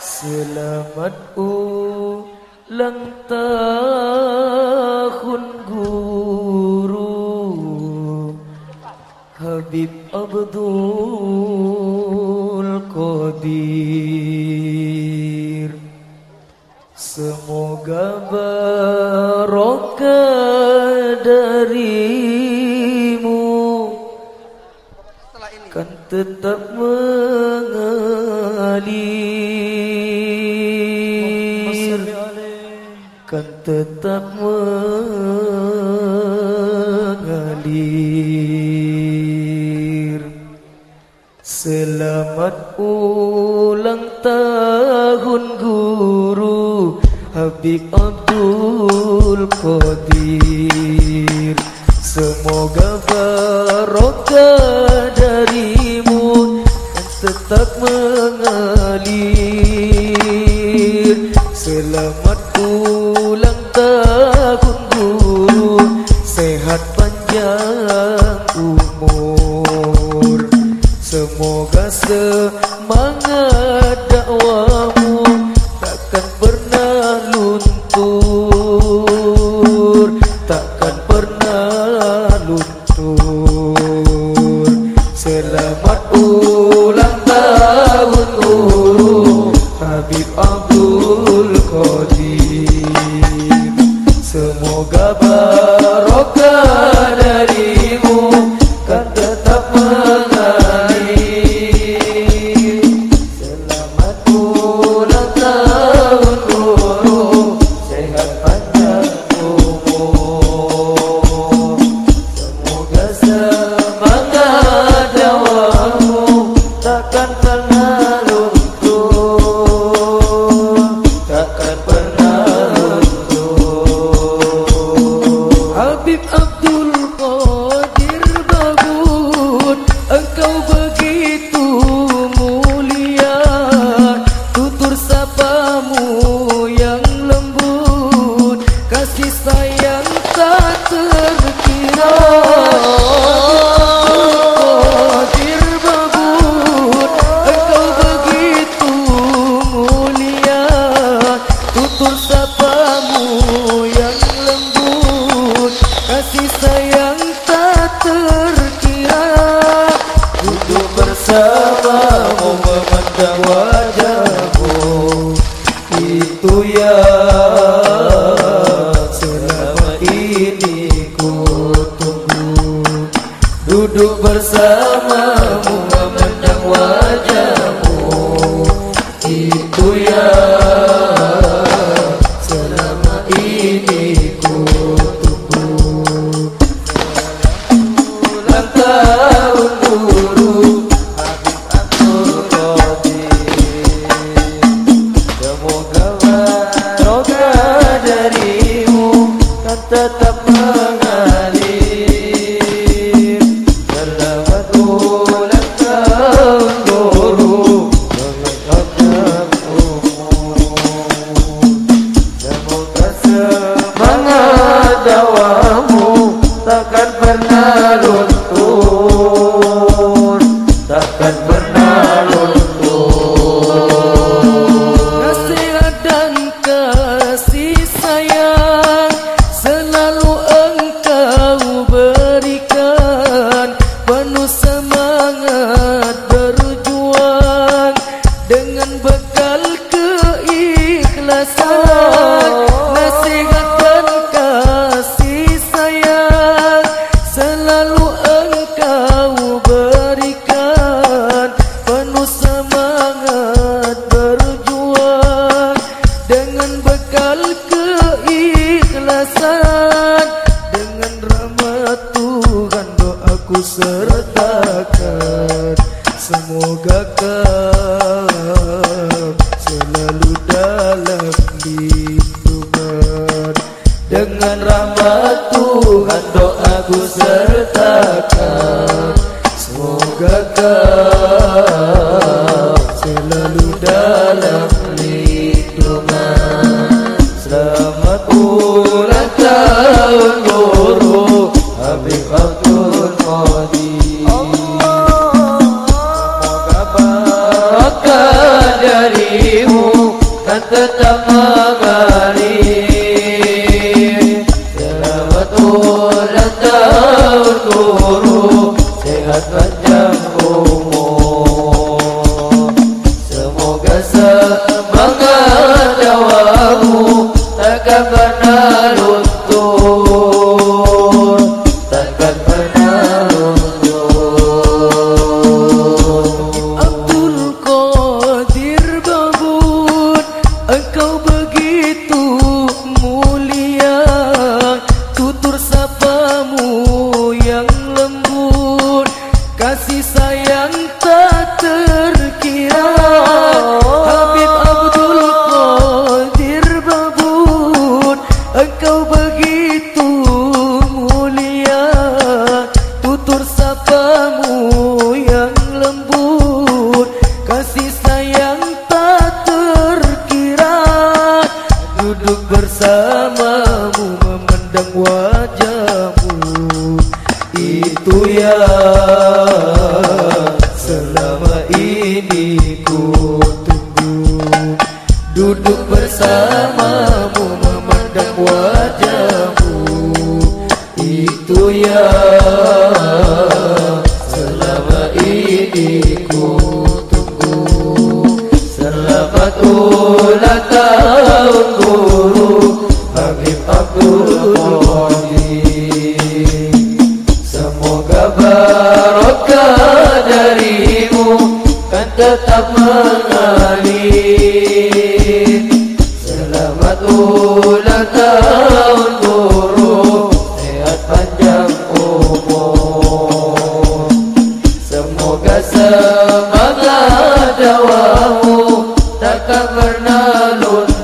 Selamat ulang tahun guru. Habib Abdul Qadir. Semoga barokah tetap mengalir. Kan tetap mengalir. Selamat ulang tahun guru Habib Abdul Qadir. Semoga barokah darimu tetap mengalir. Selamat ulang tahun guru. Sehat panjang umur. Semoga semangat dakwamu Takkan pernah luntur. Takkan pernah Semoga barokah tunggu. Duduk dawamu Takkan pernah luntur bekal keikhlasan. Dengan rahmat Tuhan doaku sertakan. Semoga kau selalu dalam lindungan. Dengan rahmat Tuhan doaku sertakan. Semoga kau selalu dalam kan tetap Kasih sayang tak terkira Itu yang selama ini ku tunggu. Duduk bersamamu memandang wajahmu. Itu yang selama ini ku tunggu. Selamat ulang tahun Ulang tahun guru Sehat panjang umur. Semoga semangat dawamu takkan pernah luntur